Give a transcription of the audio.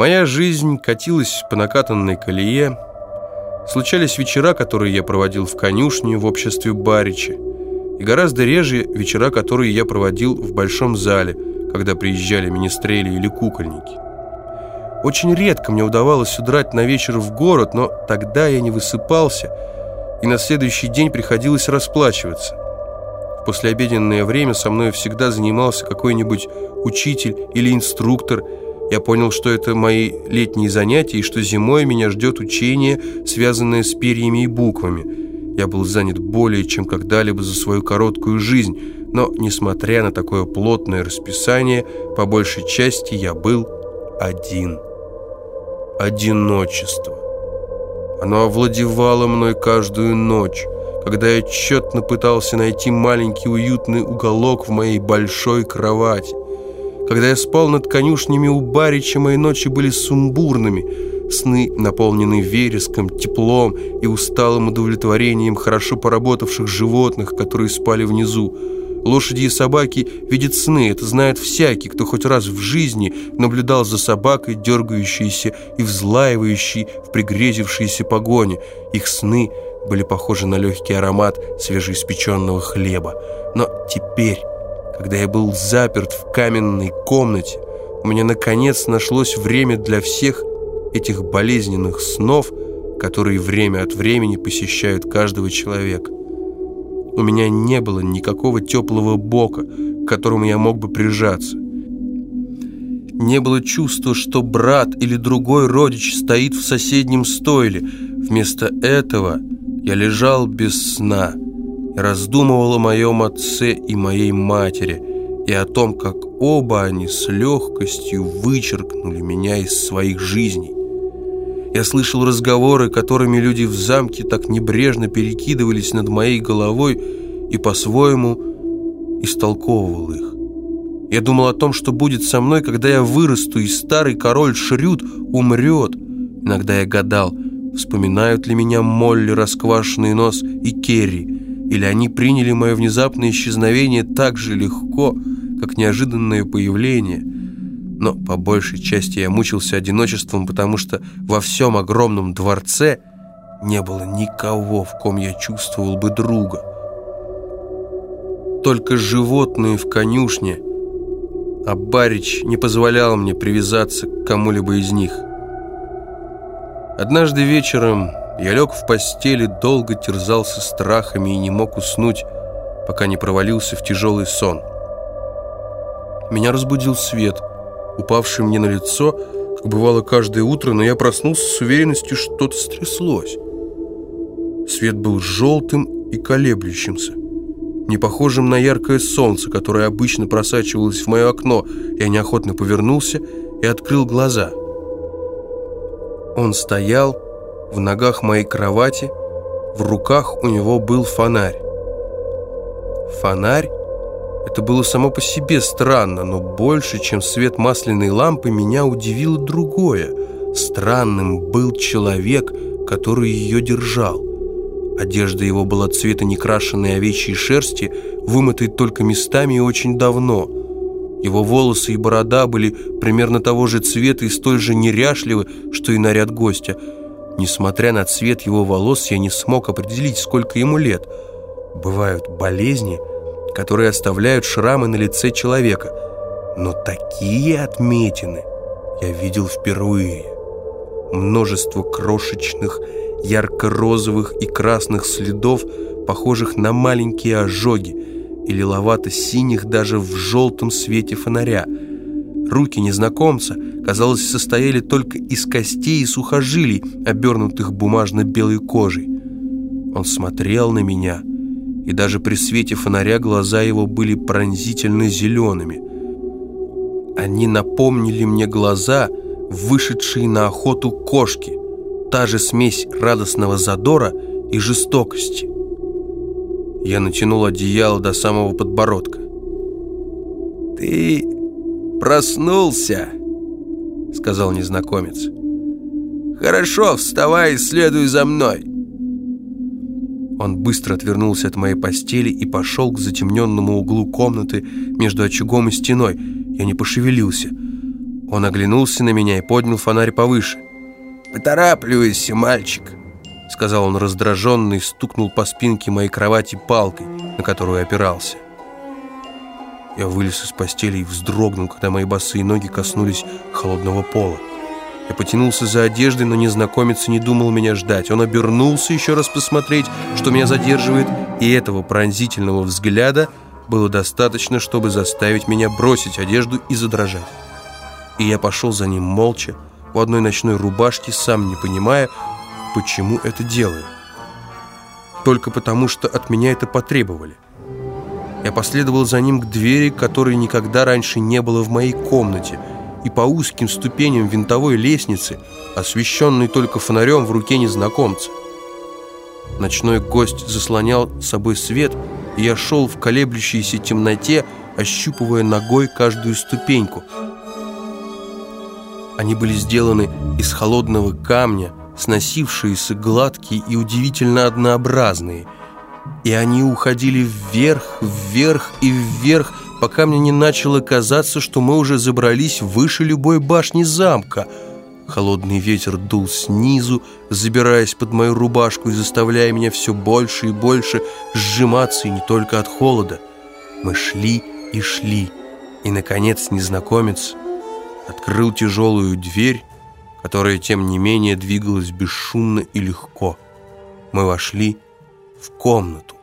Моя жизнь катилась по накатанной колее. Случались вечера, которые я проводил в конюшне в обществе Барича, и гораздо реже вечера, которые я проводил в большом зале, когда приезжали министрели или кукольники. Очень редко мне удавалось удрать на вечер в город, но тогда я не высыпался, и на следующий день приходилось расплачиваться. В послеобеденное время со мной всегда занимался какой-нибудь учитель или инструктор. Я понял, что это мои летние занятия, и что зимой меня ждет учение, связанное с перьями и буквами. Я был занят более чем когда-либо за свою короткую жизнь, но, несмотря на такое плотное расписание, по большей части я был один одиночество. Оно овладевало мной каждую ночь, когда я тщетно пытался найти маленький уютный уголок в моей большой кровати. Когда я спал над конюшнями у Барича, мои ночи были сумбурными, сны наполнены вереском, теплом и усталым удовлетворением хорошо поработавших животных, которые спали внизу. Лошади и собаки видят сны, это знает всякий, кто хоть раз в жизни наблюдал за собакой, дергающейся и взлаивающей в пригрезившейся погоне. Их сны были похожи на легкий аромат свежеиспеченного хлеба. Но теперь, когда я был заперт в каменной комнате, у меня наконец нашлось время для всех этих болезненных снов, которые время от времени посещают каждого человека. У меня не было никакого теплого бока, к которому я мог бы прижаться. Не было чувства, что брат или другой родич стоит в соседнем стойле. Вместо этого я лежал без сна и раздумывал о моем отце и моей матери, и о том, как оба они с легкостью вычеркнули меня из своих жизней. Я слышал разговоры, которыми люди в замке так небрежно перекидывались над моей головой и по-своему истолковывал их. Я думал о том, что будет со мной, когда я вырасту, и старый король Шрюд умрет. Иногда я гадал, вспоминают ли меня Молли, расквашенный нос и Керри, или они приняли мое внезапное исчезновение так же легко, как неожиданное появление – но по большей части я мучился одиночеством, потому что во всем огромном дворце не было никого, в ком я чувствовал бы друга. Только животные в конюшне, а Барич не позволял мне привязаться к кому-либо из них. Однажды вечером я лег в постели, долго терзался страхами и не мог уснуть, пока не провалился в тяжелый сон. Меня разбудил свет – упавший мне на лицо, как бывало каждое утро, но я проснулся с уверенностью, что что-то стряслось. Свет был желтым и колеблющимся, не похожим на яркое солнце, которое обычно просачивалось в мое окно. Я неохотно повернулся и открыл глаза. Он стоял в ногах моей кровати, в руках у него был фонарь. Фонарь это было само по себе странно, но больше, чем свет масляной лампы, меня удивило другое. Странным был человек, который ее держал. Одежда его была цвета некрашенной овечьей шерсти, вымытой только местами и очень давно. Его волосы и борода были примерно того же цвета и столь же неряшливы, что и наряд гостя. Несмотря на цвет его волос, я не смог определить, сколько ему лет. Бывают болезни – которые оставляют шрамы на лице человека. Но такие отметины я видел впервые. Множество крошечных, ярко-розовых и красных следов, похожих на маленькие ожоги, и лиловато-синих даже в желтом свете фонаря. Руки незнакомца, казалось, состояли только из костей и сухожилий, обернутых бумажно-белой кожей. Он смотрел на меня — и даже при свете фонаря глаза его были пронзительно зелеными. Они напомнили мне глаза, вышедшие на охоту кошки, та же смесь радостного задора и жестокости. Я натянул одеяло до самого подбородка. «Ты проснулся», — сказал незнакомец. «Хорошо, вставай и следуй за мной». Он быстро отвернулся от моей постели и пошел к затемненному углу комнаты между очагом и стеной. Я не пошевелился. Он оглянулся на меня и поднял фонарь повыше. «Поторапливайся, мальчик», — сказал он раздраженно и стукнул по спинке моей кровати палкой, на которую опирался. Я вылез из постели и вздрогнул, когда мои босые ноги коснулись холодного пола. Я потянулся за одеждой, но незнакомец не думал меня ждать. Он обернулся еще раз посмотреть, что меня задерживает, и этого пронзительного взгляда было достаточно, чтобы заставить меня бросить одежду и задрожать. И я пошел за ним молча, в одной ночной рубашке, сам не понимая, почему это делаю. Только потому, что от меня это потребовали. Я последовал за ним к двери, которой никогда раньше не было в моей комнате – и по узким ступеням винтовой лестницы, освещенной только фонарем в руке незнакомца. Ночной гость заслонял собой свет, и я шел в колеблющейся темноте, ощупывая ногой каждую ступеньку. Они были сделаны из холодного камня, сносившиеся гладкие и удивительно однообразные. И они уходили вверх, вверх и вверх, пока мне не начало казаться, что мы уже забрались выше любой башни замка. Холодный ветер дул снизу, забираясь под мою рубашку и заставляя меня все больше и больше сжиматься, и не только от холода. Мы шли и шли, и, наконец, незнакомец открыл тяжелую дверь, которая, тем не менее, двигалась бесшумно и легко. Мы вошли в комнату.